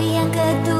一样孤独。